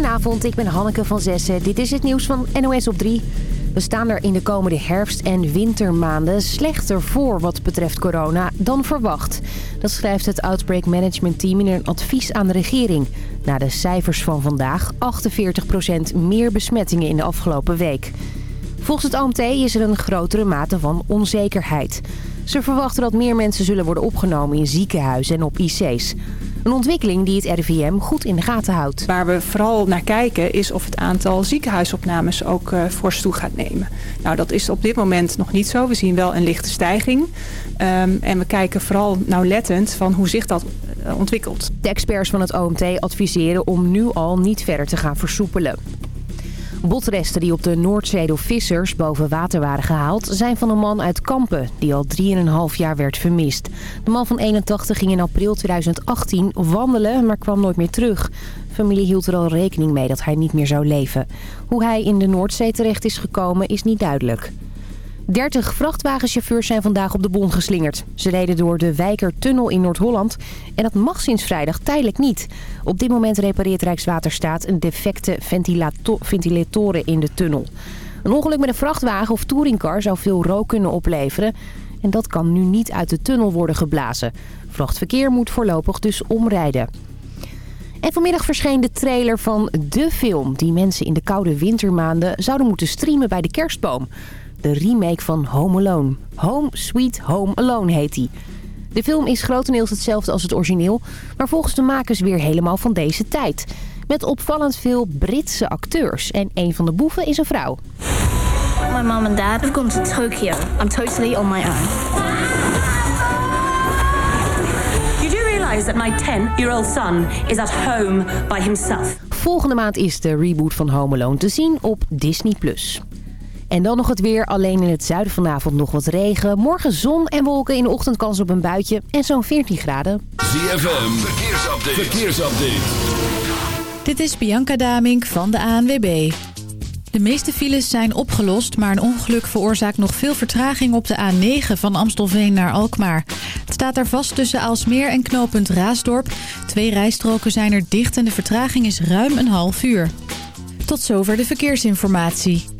Goedenavond, ik ben Hanneke van Zessen. Dit is het nieuws van NOS op 3. We staan er in de komende herfst- en wintermaanden slechter voor wat betreft corona dan verwacht. Dat schrijft het Outbreak Management Team in een advies aan de regering. Na de cijfers van vandaag 48% meer besmettingen in de afgelopen week. Volgens het OMT is er een grotere mate van onzekerheid. Ze verwachten dat meer mensen zullen worden opgenomen in ziekenhuizen en op IC's. Een ontwikkeling die het RIVM goed in de gaten houdt. Waar we vooral naar kijken is of het aantal ziekenhuisopnames ook uh, fors toe gaat nemen. Nou, dat is op dit moment nog niet zo. We zien wel een lichte stijging. Um, en we kijken vooral nauwlettend van hoe zich dat uh, ontwikkelt. De experts van het OMT adviseren om nu al niet verder te gaan versoepelen. Botresten die op de Noordzee door vissers boven water waren gehaald... zijn van een man uit Kampen, die al 3,5 jaar werd vermist. De man van 81 ging in april 2018 wandelen, maar kwam nooit meer terug. Familie hield er al rekening mee dat hij niet meer zou leven. Hoe hij in de Noordzee terecht is gekomen is niet duidelijk. 30 vrachtwagenchauffeurs zijn vandaag op de bon geslingerd. Ze reden door de Wijkertunnel in Noord-Holland en dat mag sinds vrijdag tijdelijk niet. Op dit moment repareert Rijkswaterstaat een defecte ventilatoren in de tunnel. Een ongeluk met een vrachtwagen of touringcar zou veel rook kunnen opleveren. En dat kan nu niet uit de tunnel worden geblazen. Vrachtverkeer moet voorlopig dus omrijden. En vanmiddag verscheen de trailer van de film die mensen in de koude wintermaanden zouden moeten streamen bij de kerstboom de remake van Home Alone. Home Sweet Home Alone heet die. De film is grotendeels hetzelfde als het origineel, maar volgens de makers weer helemaal van deze tijd. Met opvallend veel Britse acteurs en een van de boeven is een vrouw. My mom and dad have gone to Tokyo. I'm totally on my own. You do realize that my 10-year-old son is at home by himself. Volgende maand is de reboot van Home Alone te zien op Disney+. En dan nog het weer. Alleen in het zuiden vanavond nog wat regen. Morgen zon en wolken. In de ochtend kans op een buitje. En zo'n 14 graden. ZFM. Verkeersupdate. Verkeersupdate. Dit is Bianca Damink van de ANWB. De meeste files zijn opgelost, maar een ongeluk veroorzaakt nog veel vertraging op de A9 van Amstelveen naar Alkmaar. Het staat daar vast tussen Aalsmeer en knooppunt Raasdorp. Twee rijstroken zijn er dicht en de vertraging is ruim een half uur. Tot zover de verkeersinformatie.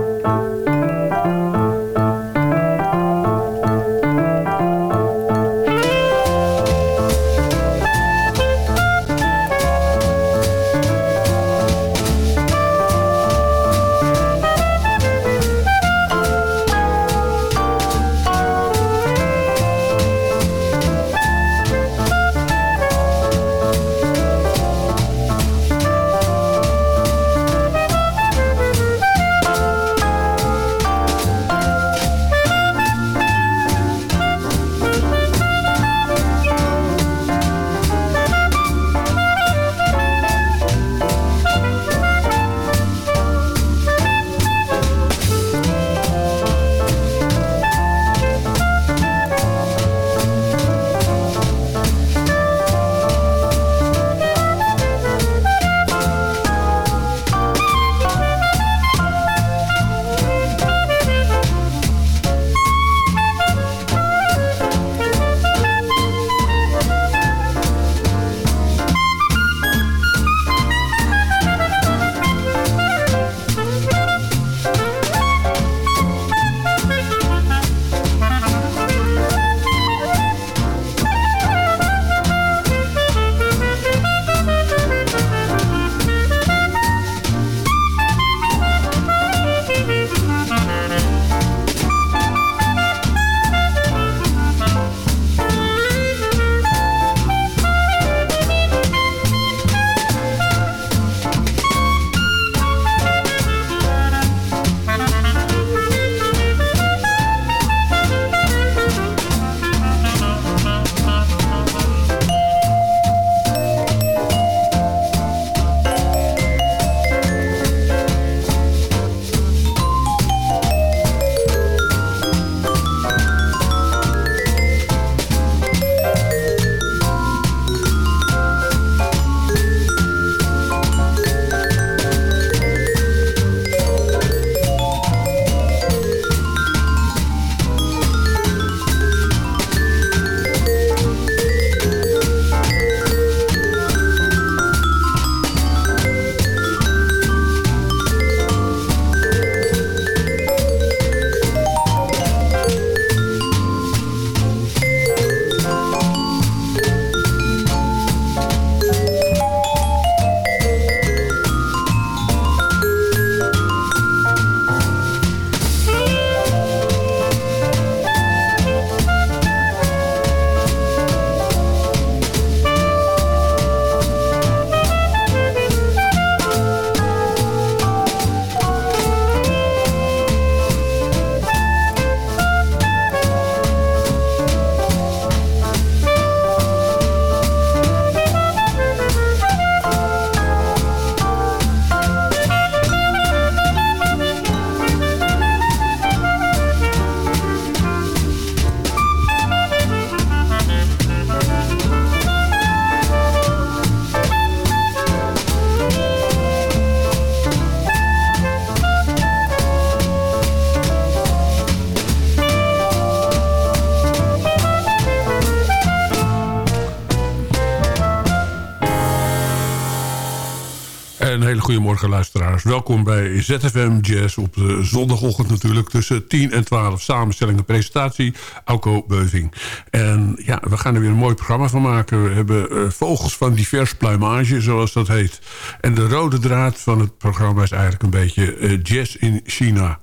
Een hele goede morgen luisteraars. Welkom bij ZFM Jazz op de zondagochtend natuurlijk... tussen 10 en 12 samenstelling en presentatie. Auko Beuving. En ja, we gaan er weer een mooi programma van maken. We hebben uh, vogels van divers pluimage, zoals dat heet. En de rode draad van het programma is eigenlijk een beetje uh, jazz in China...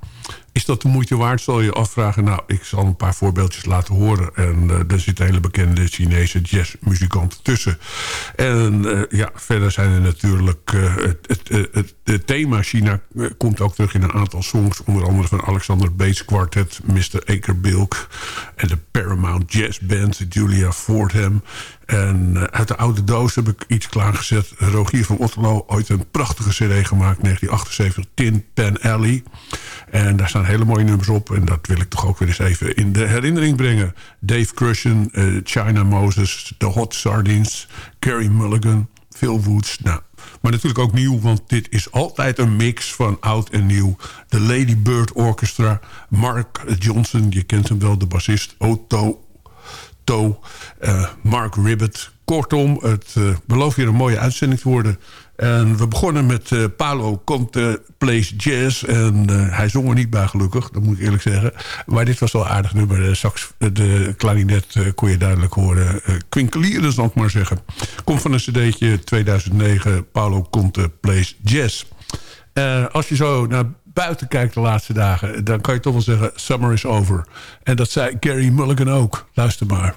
Dat de moeite waard, zal je afvragen. Nou, ik zal een paar voorbeeldjes laten horen. En uh, er zit een hele bekende Chinese jazzmuzikant tussen. En uh, ja, verder zijn er natuurlijk... Uh, het, het, het, thema China komt ook terug in een aantal songs. Onder andere van Alexander Bates Quartet, Mr. Akerbilk... en de Paramount Jazz Band, Julia Fordham... En uit de oude doos heb ik iets klaargezet. Rogier van Otterlo, ooit een prachtige cd gemaakt, 1978, Tin Pan Alley. En daar staan hele mooie nummers op. En dat wil ik toch ook weer eens even in de herinnering brengen. Dave Crushen, uh, China Moses, The Hot Sardines, Carrie Mulligan, Phil Woods. Nou, maar natuurlijk ook nieuw, want dit is altijd een mix van oud en nieuw. De Lady Bird Orchestra, Mark Johnson, je kent hem wel, de bassist. Otto, Uh, Mark Ribbett. Kortom, het uh, belooft weer een mooie uitzending te worden. En we begonnen met uh, Paolo Conte Plays Jazz. En hij zong er niet bij gelukkig, dat moet ik eerlijk zeggen. Maar dit was wel aardig nummer. De, sax, de klarinet kon je duidelijk horen. kwinkelieren, zal ik maar zeggen. Komt van een cd'tje 2009, Paolo Conte Plays Jazz. als je zo naar buiten kijkt de laatste dagen... dan kan je toch wel zeggen, summer is over. En dat zei Gary Mulligan ook. Luister maar.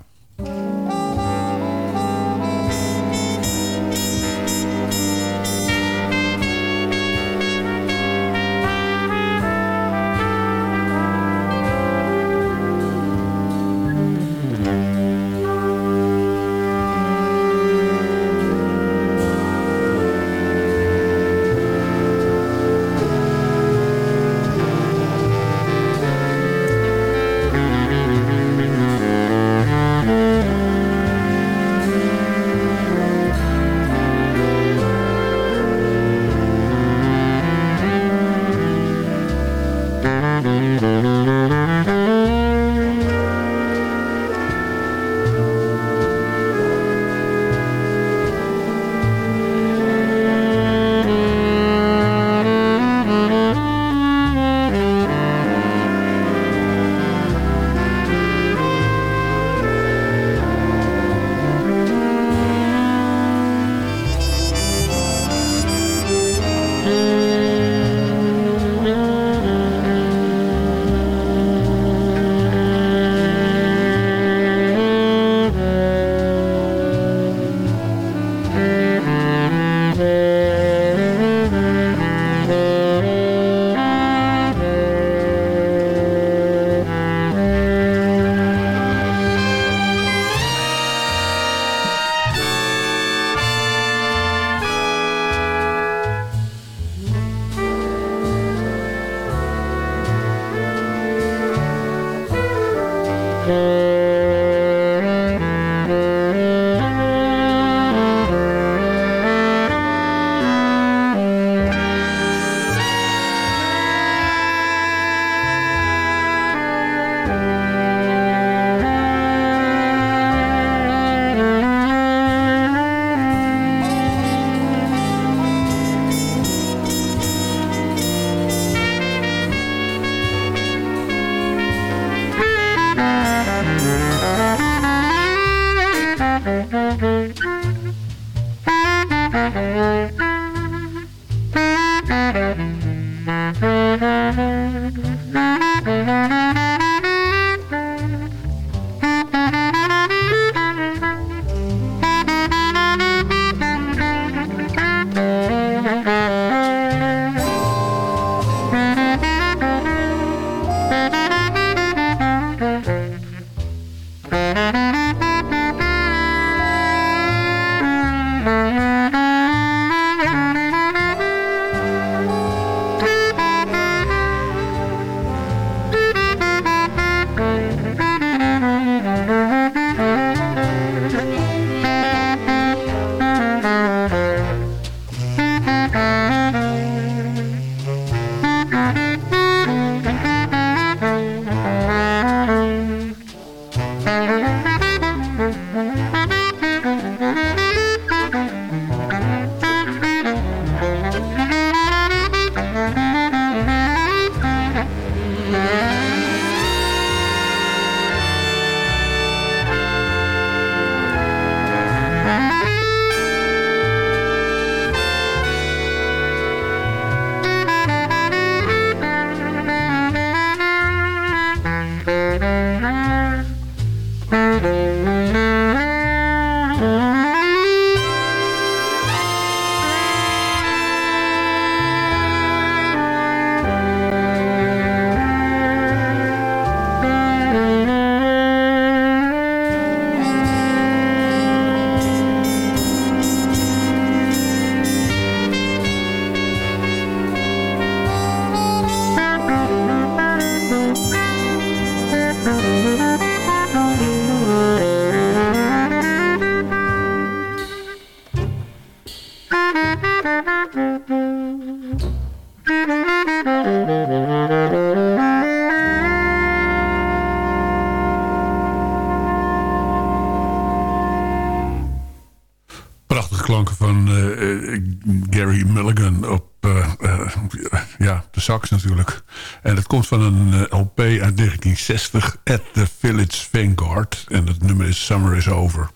1960, At the Village Vanguard. En het nummer is Summer is Over.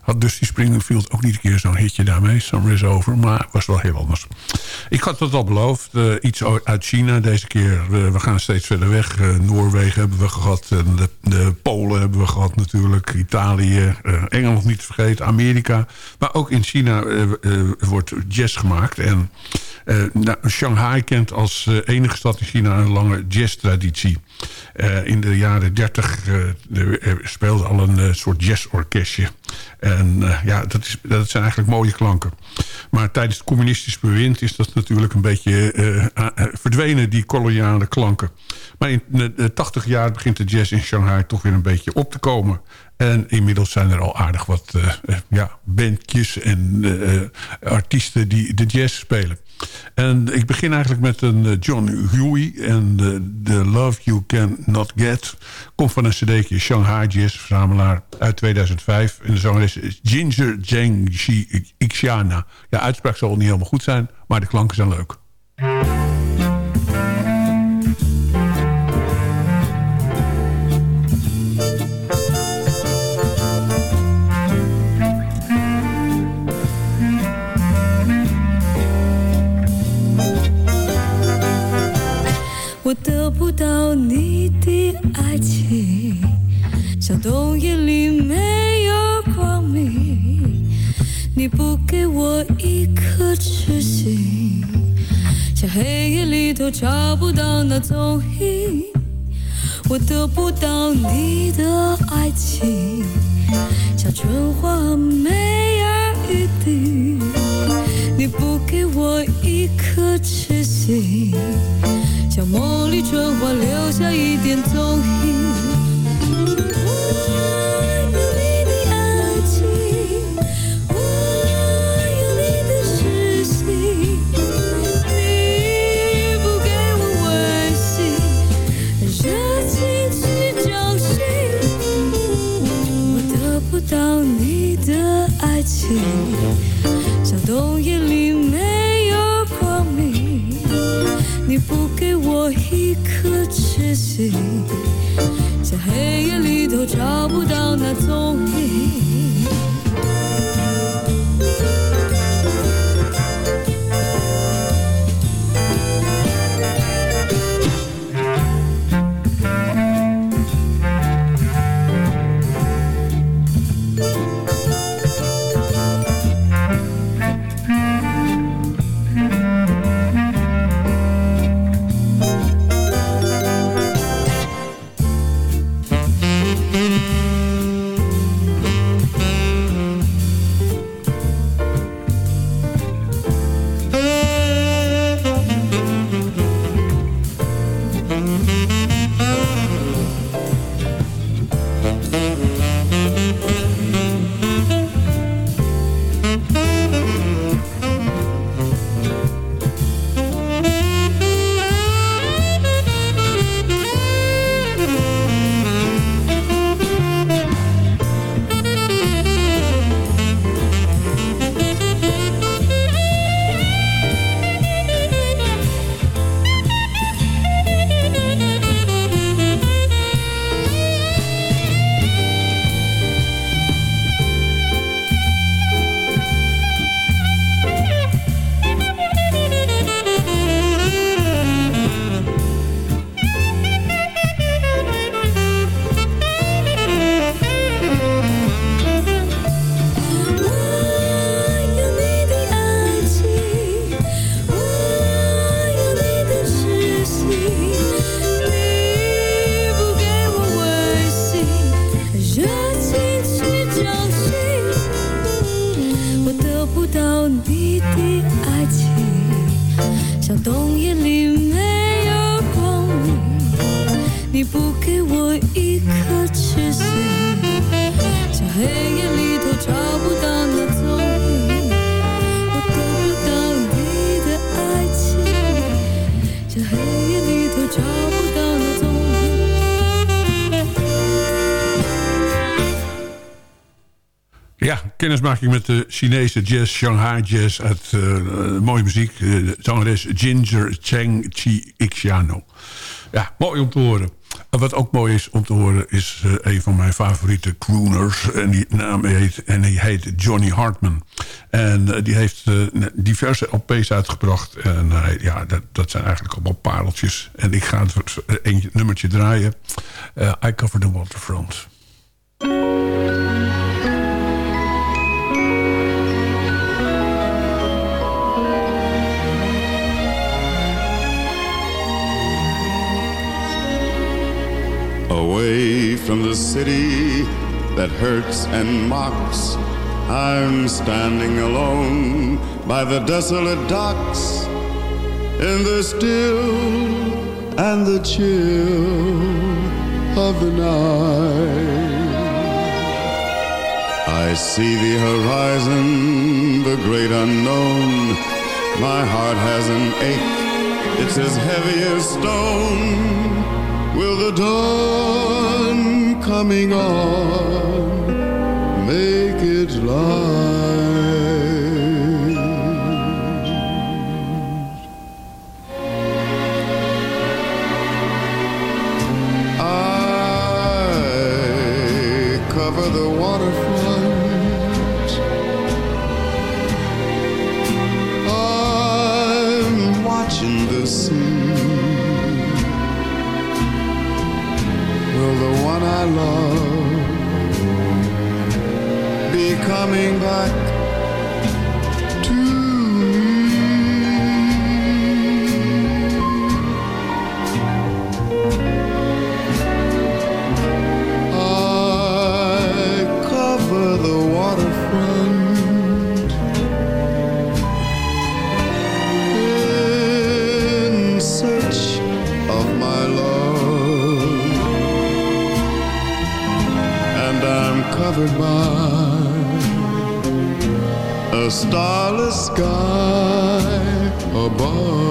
Had Dusty Springfield ook niet een keer zo'n hitje daarmee. Summer is over, maar was wel heel anders. Ik had het al beloofd. Uh, iets uit China deze keer. We gaan steeds verder weg. Uh, Noorwegen hebben we gehad. De, de, Polen hebben we gehad natuurlijk. Italië. Engeland niet vergeten. Amerika. Maar ook in China wordt jazz gemaakt. En nou, Shanghai kent als enige stad in China een lange jazztraditie. in de jaren 30 speelde al een soort jazzorkestje. En uh, ja, dat, is, dat zijn eigenlijk mooie klanken. Maar tijdens het communistisch bewind is dat natuurlijk een beetje uh, verdwenen, die koloniale klanken. Maar in de, 80 jaar begint de jazz in Shanghai toch weer een beetje op te komen. En inmiddels zijn er al aardig wat ja, bandjes en artiesten die de jazz spelen. En ik begin eigenlijk met een eh, John Huey. En The Love You Can Not Get. Komt van een cd'tje Shanghai Jazz verzamelaar uit 2005. En de zangeres is Ginger Zheng Xiana. Ja, uitspraak zal niet helemaal goed zijn. Maar de klanken zijn leuk. 我得不到你的爱情，像冬夜里没有光明。你不给我一颗痴心，像黑夜里头找不到那踪影。我得不到你的爱情，像春花没有雨滴。你不给我一颗痴心。像茉莉春花留下一点踪影。Kennismaking met de Chinese jazz, Shanghai jazz... uit uh, mooie muziek. Uh, zangeres Ginger Cheng Chi Xiano. Ja, mooi om te horen. En wat ook mooi is om te horen is een van mijn favoriete crooners. En die naam heet, en die heet Johnny Hartman. En die heeft diverse LP's uitgebracht. En ja, dat, dat, zijn eigenlijk allemaal pareltjes. En ik ga het een nummertje draaien. I Cover the Waterfront. Away from the city that hurts and mocks, I'm standing alone by the desolate docks in the still and the chill of the night. I see the horizon, the great unknown. My heart has an ache, it's as heavy as stone. Will the dawn coming on make it light? The one I love. Be coming back starless sky above.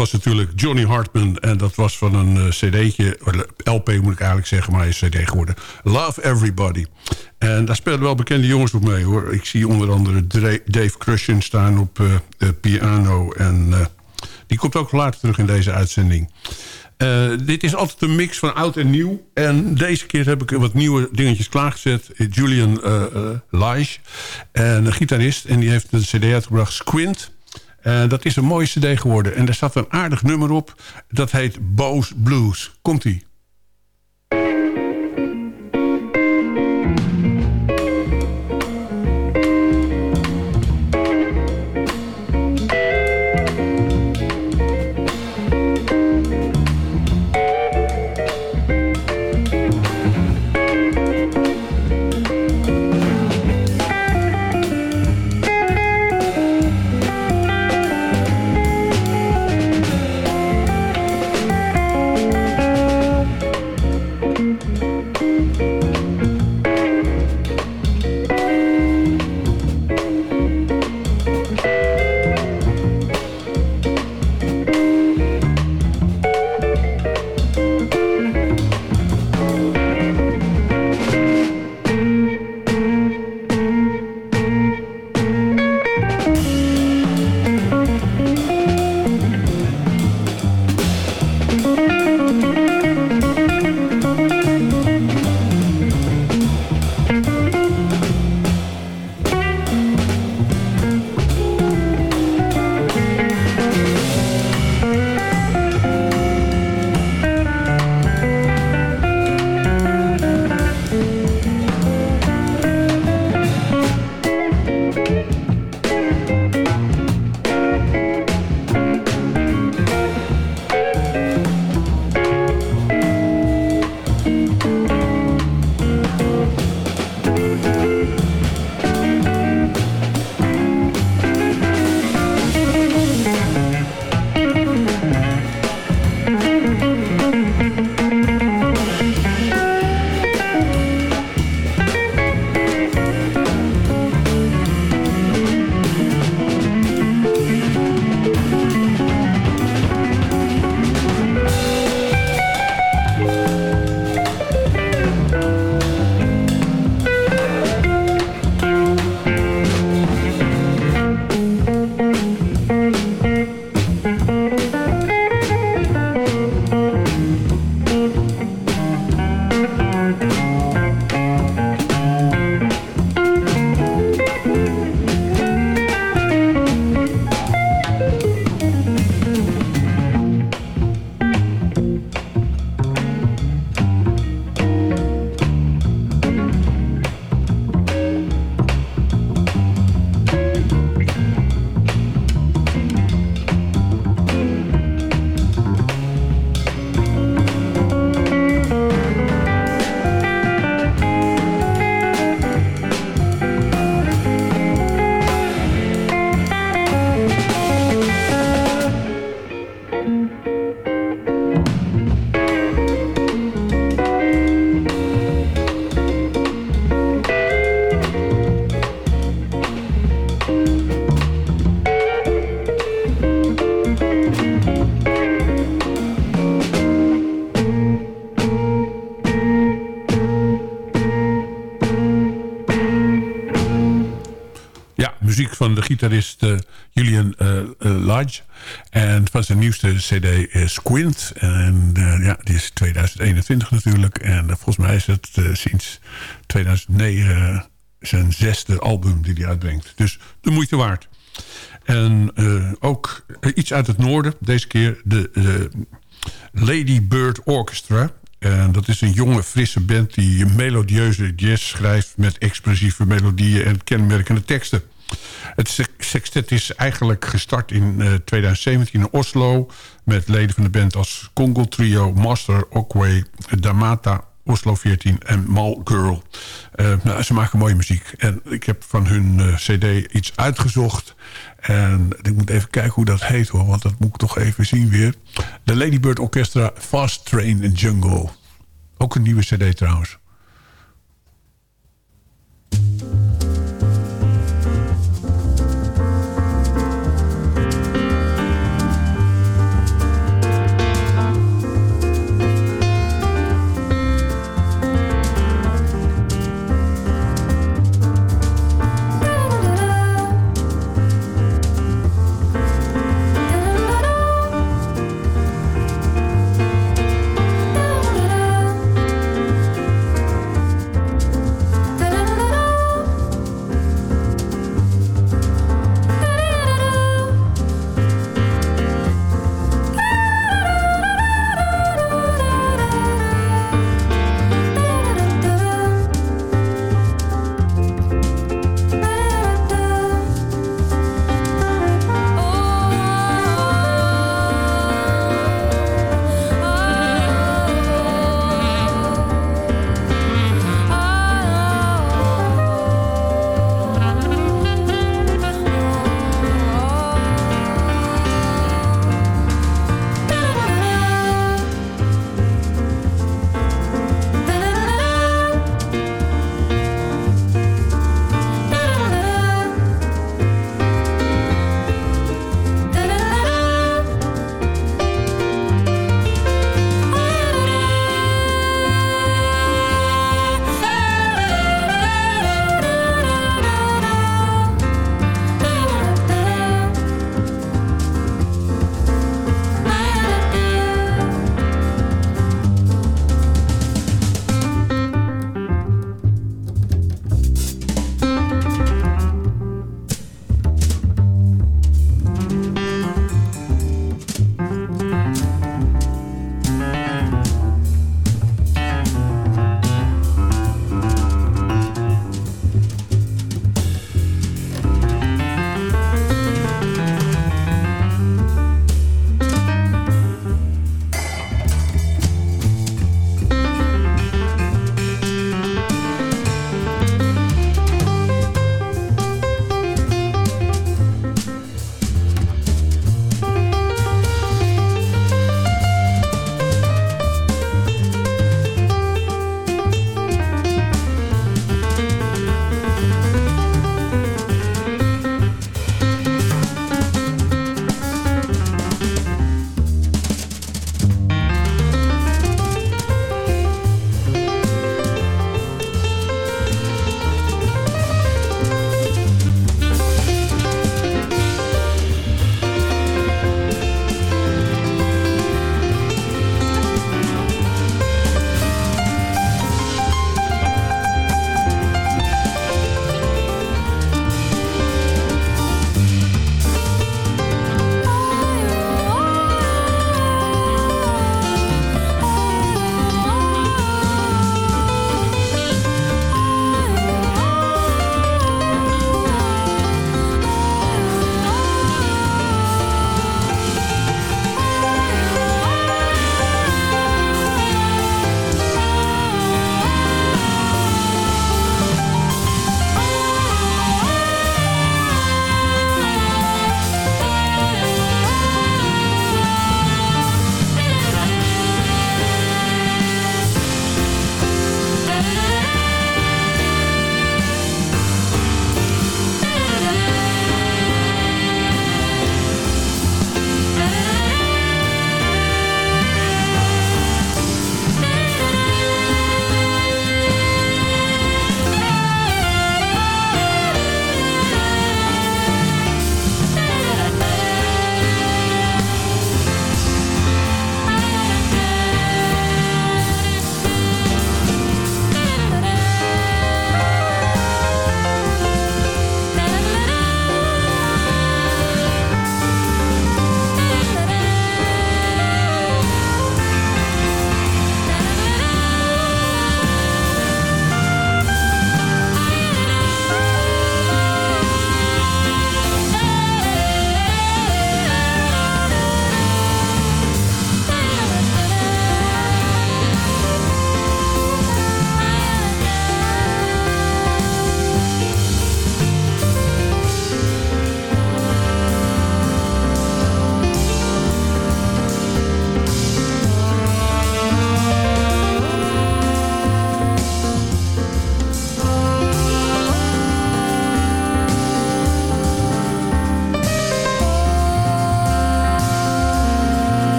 Was natuurlijk Johnny Hartman. En dat was van een uh, cd'tje, LP moet ik eigenlijk zeggen, maar hij is cd geworden. Love Everybody. En daar spelen wel bekende jongens op mee hoor. Ik zie onder andere Dave Crushen staan op uh, piano. En die komt ook later terug in deze uitzending. Dit is altijd een mix van oud en nieuw. En deze keer heb ik wat nieuwe dingetjes klaargezet. Julian uh, uh, Lige, een gitarist. En die heeft een cd uitgebracht, Squint. Uh, dat is een mooie cd geworden. En daar staat een aardig nummer op. Dat heet Boos Blues. Komt-ie. Nieuwste cd is Quint. En ja, die is 2021 natuurlijk. En volgens mij is het sinds 2009 zijn zesde album die hij uitbrengt. Dus de moeite waard. En ook iets uit het noorden. Deze keer de, de Lady Bird Orchestra. En dat is een jonge, frisse band die melodieuze jazz schrijft... met expressieve melodieën en kenmerkende teksten. Het sextet is eigenlijk gestart in 2017 in Oslo... met leden van de band als Congo Trio, Master, Okway, Damata, Oslo 14 en Mal Girl. Uh, nou, ze maken mooie muziek. En ik heb van hun uh, cd iets uitgezocht. En ik moet even kijken hoe dat heet hoor. Want dat moet ik toch even zien weer. De Ladybird Orchestra Fast Train in Jungle. Ook een nieuwe cd trouwens.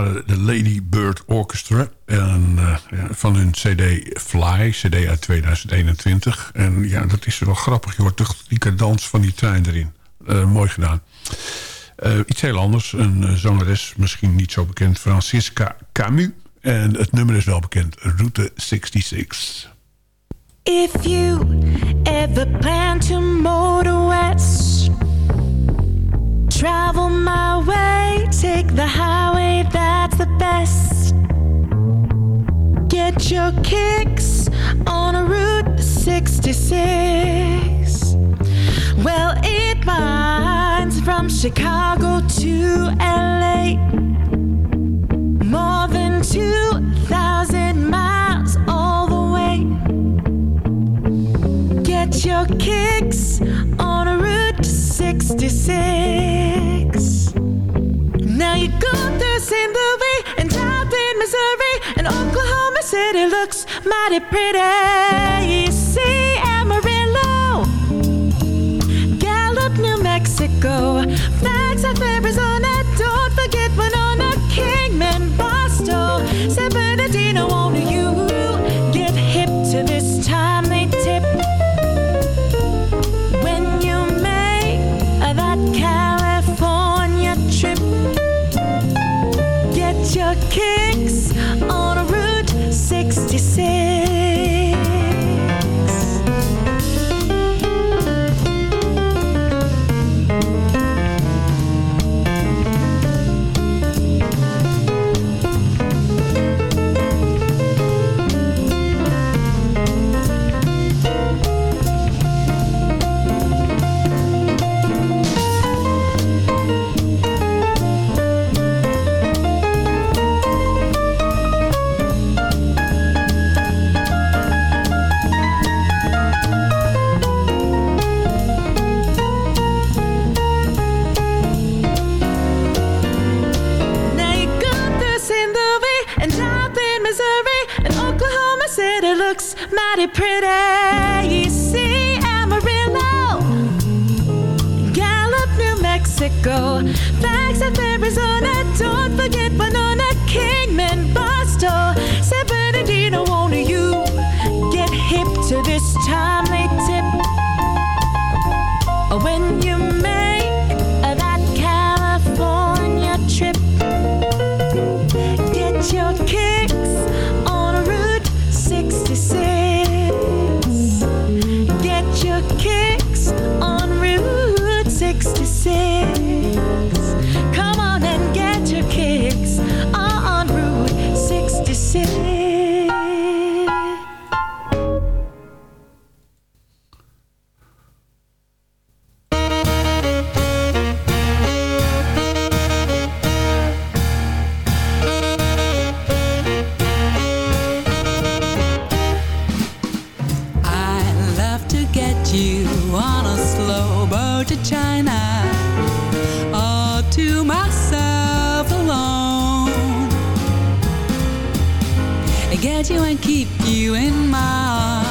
De Lady Bird Orchestra. En, ja, van hun cd Fly, cd uit 2021. En ja, dat is wel grappig. Je hoort toch die van die trein erin. Uh, mooi gedaan. Uh, iets heel anders. Een zangeres, misschien niet zo bekend. Francisca Camus. En het nummer is wel bekend. Route 66. If you ever plan to motor west Travel my way, take the highway, that's the best. Get your kicks on a Route 66. Well, it winds from Chicago to LA. More than 2,000 miles all the way. Get your kicks on a Route 66. Now you go through St. Louis and down in Missouri and Oklahoma City looks mighty pretty. See Amarillo, Gallup, New Mexico, Flagstaff, Arizona. You and keep you in my arms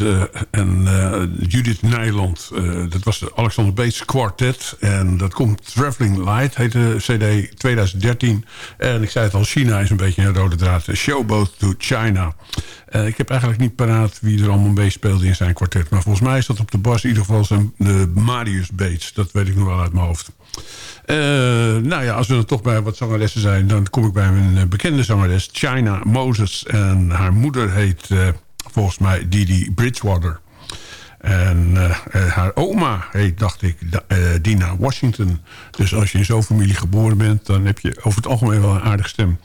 Eh, en eh, Judith Nijland. Eh, dat was de Alexander Beets Quartet. En dat komt Traveling Light, heet de CD 2013. En ik zei het al, China is een beetje een rode draad. Showboat to China. Ik heb eigenlijk niet paraat wie er allemaal mee speelde in zijn kwartet. Maar volgens mij is dat op de bas in ieder geval zijn, de Marius Beets. Dat weet ik nog wel uit mijn hoofd. Nou ja, als we dan toch bij wat zangeressen zijn... dan kom ik bij een bekende zangeres, China Moses. En haar moeder heet volgens mij Didi Bridgewater. En eh, eh, haar oma heet, dacht ik, eh, Dina Washington. Dus als je in zo'n familie geboren bent... dan heb je over het algemeen wel een aardige stem.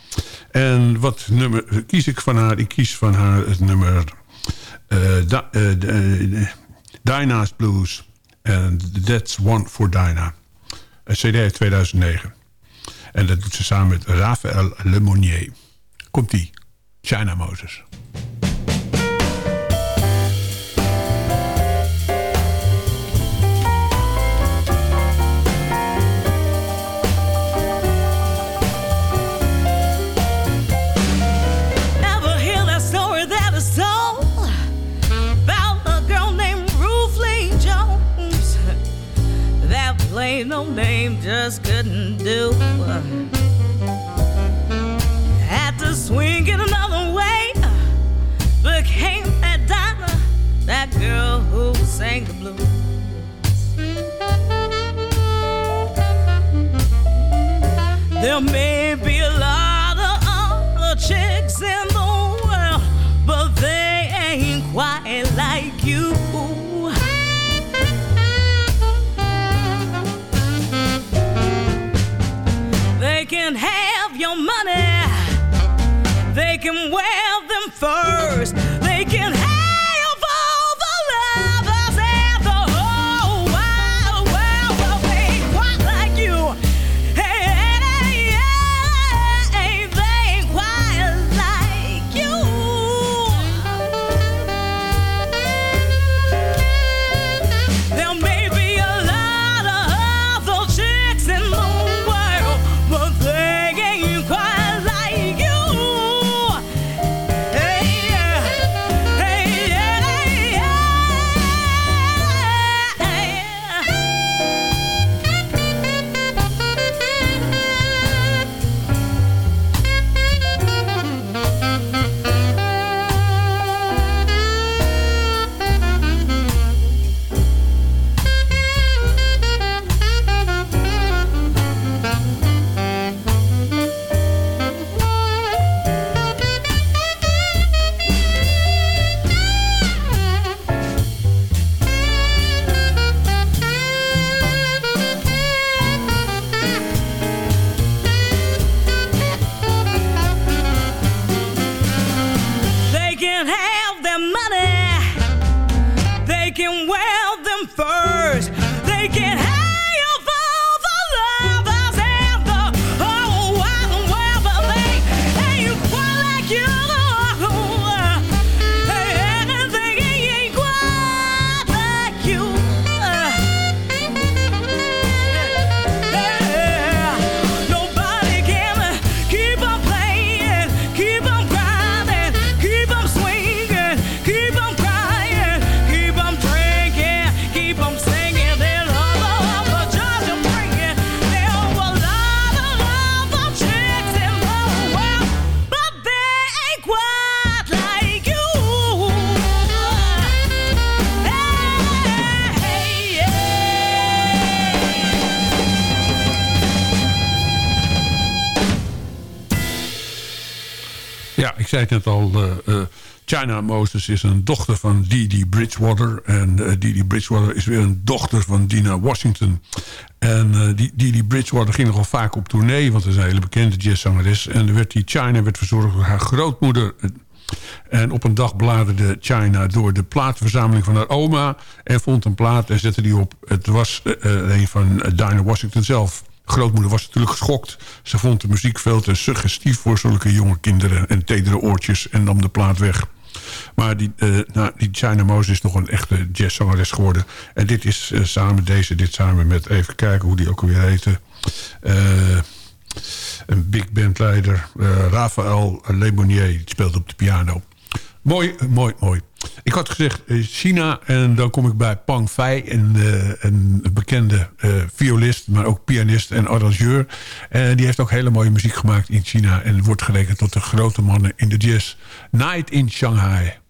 En wat nummer kies ik van haar? Ik kies van haar het nummer... Da- Dinah's Blues. En That's One for Dinah. Een cd uit 2009. En dat doet ze samen met Raphaël Lemonnier. Komt-ie. China Moses. Just couldn't do. Had to swing it another way. Became that Dinah, that girl who sang the blues. There may be a lot al. eh, eh, China Moses is een dochter van Dee Bridgewater. En uh, Dee Bridgewater is weer een dochter van Dina Washington. En die Dee Bridgewater ging nogal vaak op tournee. Want ze is een hele bekende jazzzangeres. En er werd die China werd verzorgd door haar grootmoeder. En op een dag bladerde China door de plaatverzameling van haar oma... en vond een plaat en zette die op. Het was een van Dinah Washington zelf grootmoeder was natuurlijk geschokt. Ze vond de muziek veel te suggestief voor zulke jonge kinderen... en tedere oortjes en nam de plaat weg. Maar die, uh, nou, die China Moses is nog een echte jazzzangeres geworden. En dit is uh, samen deze, dit samen met... even kijken hoe die ook alweer heette... Uh, een big bandleider, Raphaël Lemonnier, die speelt op de piano. Mooi, mooi, mooi. Ik had gezegd China en dan kom ik bij Pang Fei, een, uh, een bekende uh, violist, maar ook pianist en arrangeur. En die heeft ook hele mooie muziek gemaakt in China en wordt gerekend tot de grote mannen in de jazz. Night in Shanghai.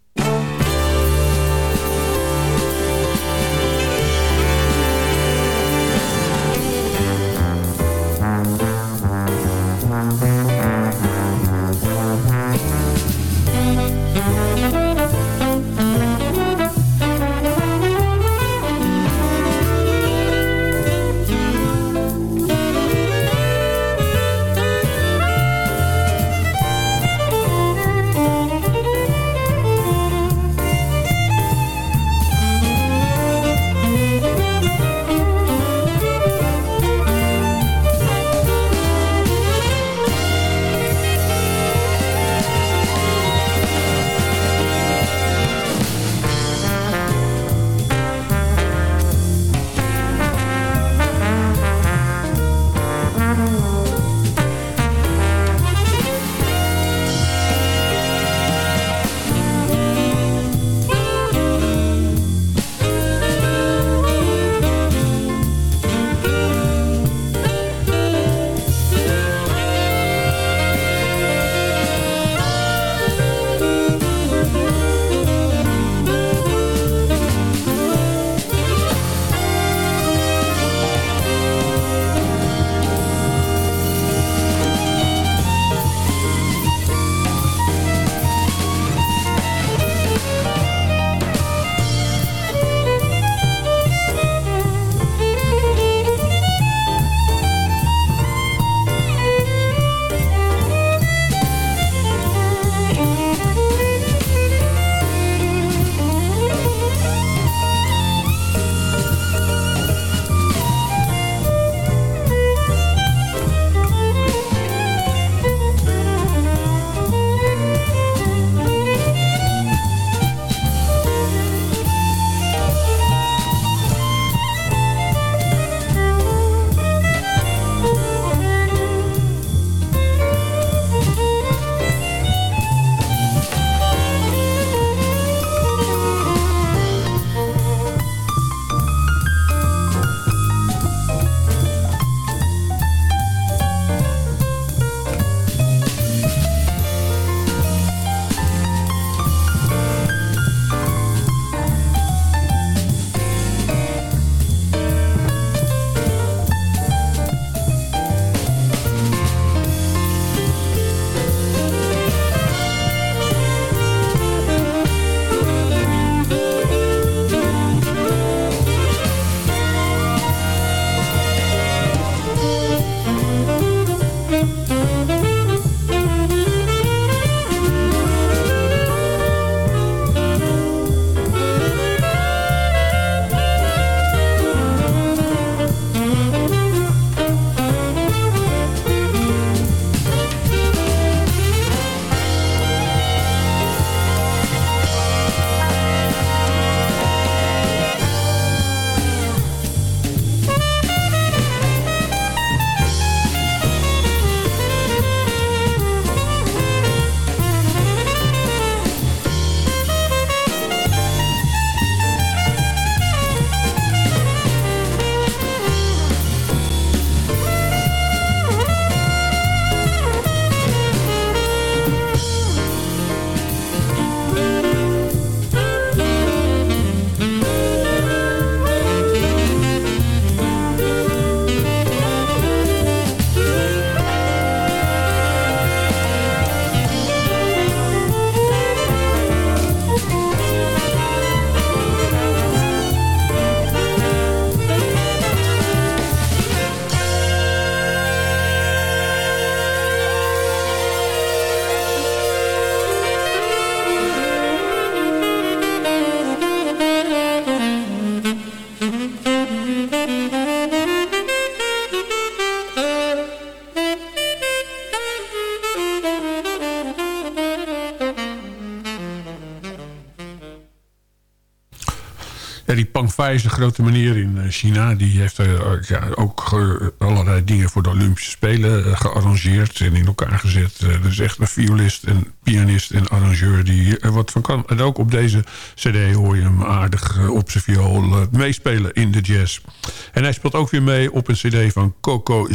Fai is een grote meneer in eh, China. Die heeft eh, ja, ook eh, allerlei dingen voor de Olympische Spelen eh, gearrangeerd en in elkaar gezet. Eh, is echt een violist en pianist en arrangeur die er wat van kan. En ook op deze cd hoor je hem aardig eh, op zijn viool eh, meespelen in de jazz. En hij speelt ook weer mee op een cd van Coco.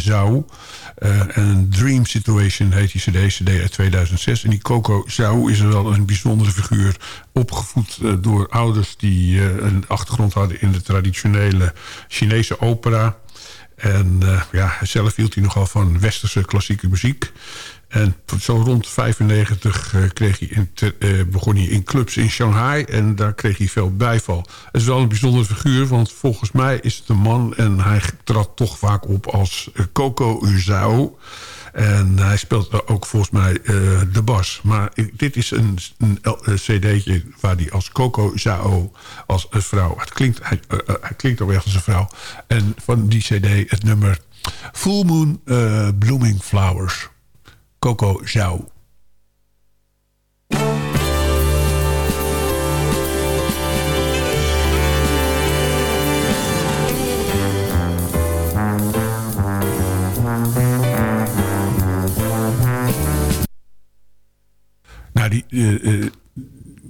Eh, en Dream Situation heet die cd, cd uit 2006. En die Coco Zhao is wel een bijzondere figuur. Opgevoed eh, door ouders die eh, een achtergrond hadden in de traditionele Chinese opera. En eh, ja, zelf hield hij nogal van westerse klassieke muziek. En zo rond 95 eh, kreeg hij eh, begon hij in clubs in Shanghai. En daar kreeg hij veel bijval. Het is wel een bijzondere figuur, want volgens mij is het een man... en hij trad toch vaak op als Coco Zhao. En hij speelt ook volgens mij eh, de bas. Maar dit is een, een, een cd'tje waar hij als Coco Zhao, als een vrouw... Het klinkt, hij, eh, eh, klinkt ook echt als een vrouw. En van die cd het nummer Full Moon eh, Blooming Flowers. Coco Zhao. Nou, die eh, eh,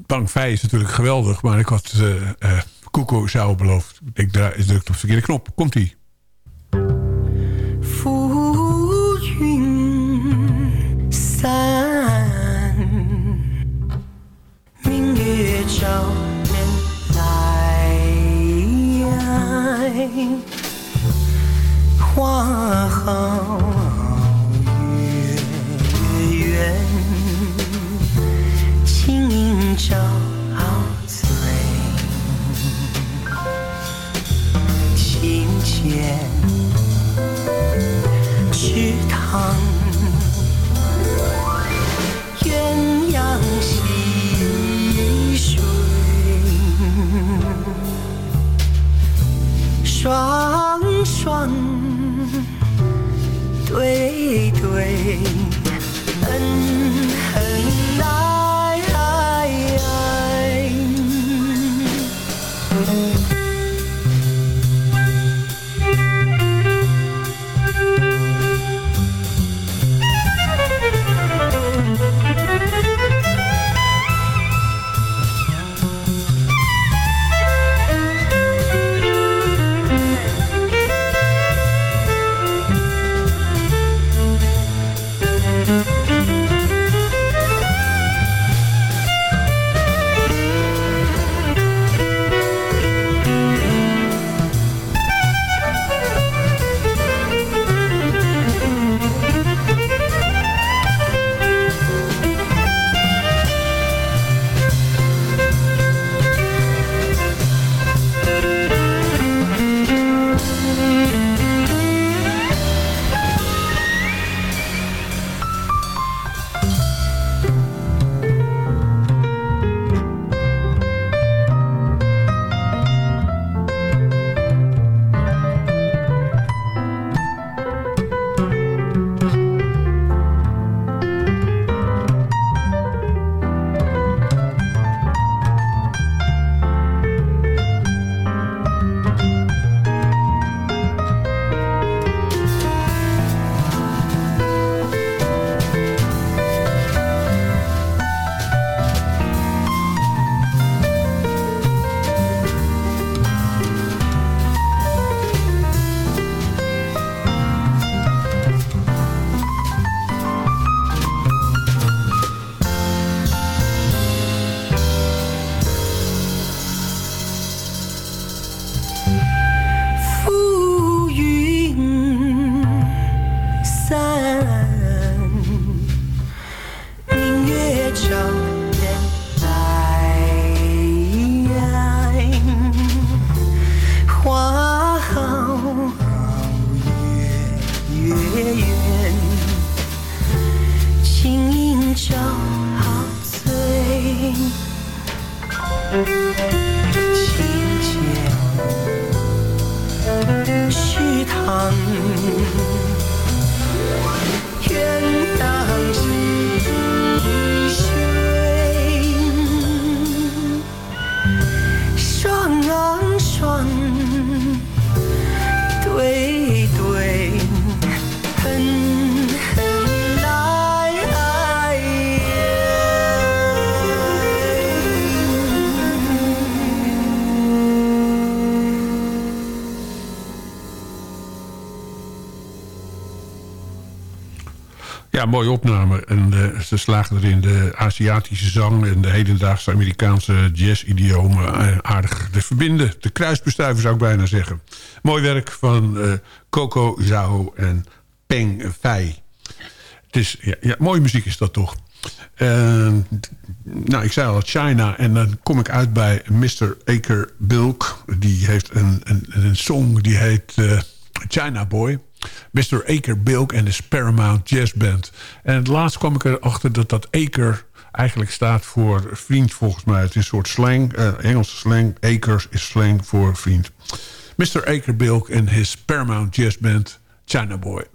Bang Fei is natuurlijk geweldig, maar ik had eh eh, Coco Zhao beloofd. Ik is druk op de verkeerde knop. Komt-ie. 浮盈照醉。庭前池塘，鸳鸯戏水，双双对对，Ja, mooie opname. En eh, ze slagen erin de Aziatische zang... en de hedendaagse Amerikaanse jazz-idiomen eh, aardig te verbinden. De kruisbestuiven zou ik bijna zeggen. Mooi werk van eh, Coco Zhao en Peng Fei. Het is, ja, mooie muziek is dat toch. Uh, nou, ik zei al China en dan kom ik uit bij Mr. Aker Bilk. Die heeft een, een, een song die heet China Boy. Mr. Aker Bilk en de Paramount Jazz Band. En laatst kwam ik erachter dat dat Aker eigenlijk staat voor vriend volgens mij. Het is een soort slang, uh, Engelse slang. Akers is slang voor vriend. Mr. Aker Bilk en his Paramount Jazz Band China Boy.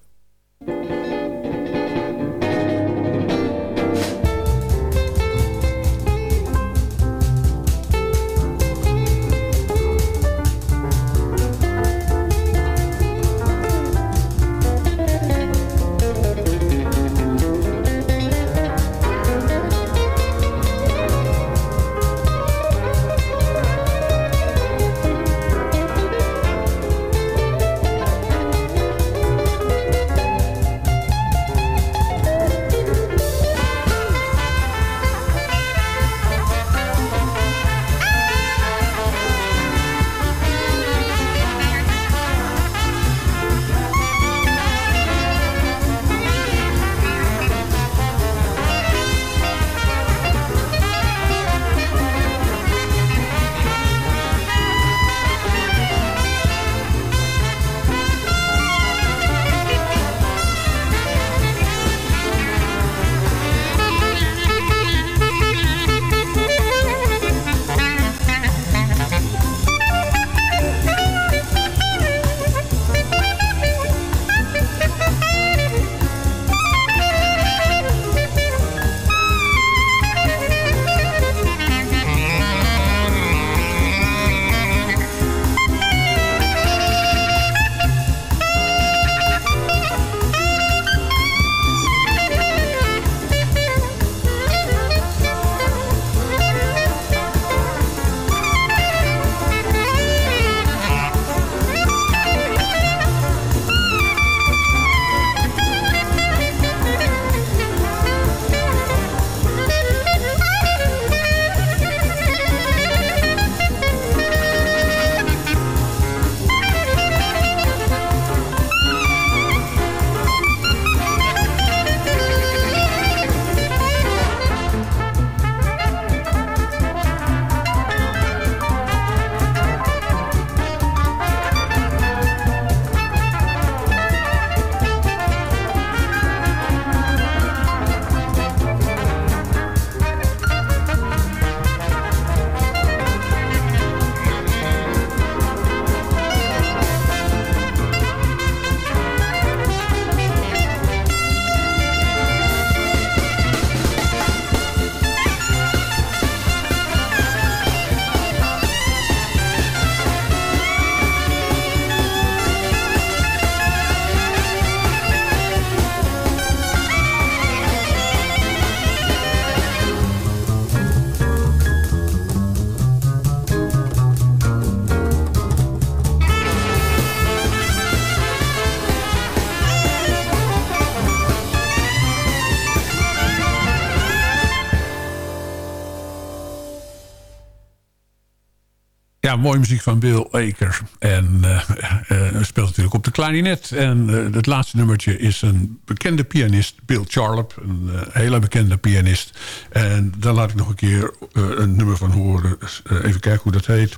Mooie muziek van Bill Aker. En uh, uh, speelt natuurlijk op de klarinet. En het laatste nummertje is een bekende pianist, Bill Charlap. Een hele bekende pianist. En daar laat ik nog een keer een nummer van horen. even kijken hoe dat heet.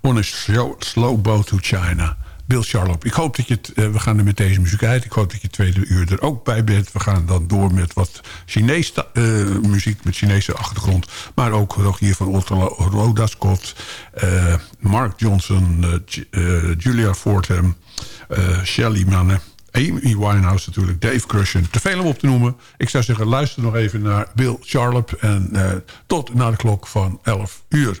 On a Slow Boat to China. Bill Charlop. Ik hoop dat je het... we gaan er met deze muziek uit. Ik hoop dat je tweede uur er ook bij bent. We gaan dan door met wat Chinese uh, muziek met Chinese achtergrond. Maar ook Rogier van Otterlo, Rhoda Scott... Uh, Mark Johnson, Julia Fordham... Shelly Mannen... Amy Winehouse natuurlijk, Dave Crushen. Te veel om op te noemen. Ik zou zeggen, luister nog even naar Bill Charlop. En tot na de klok van 11 uur.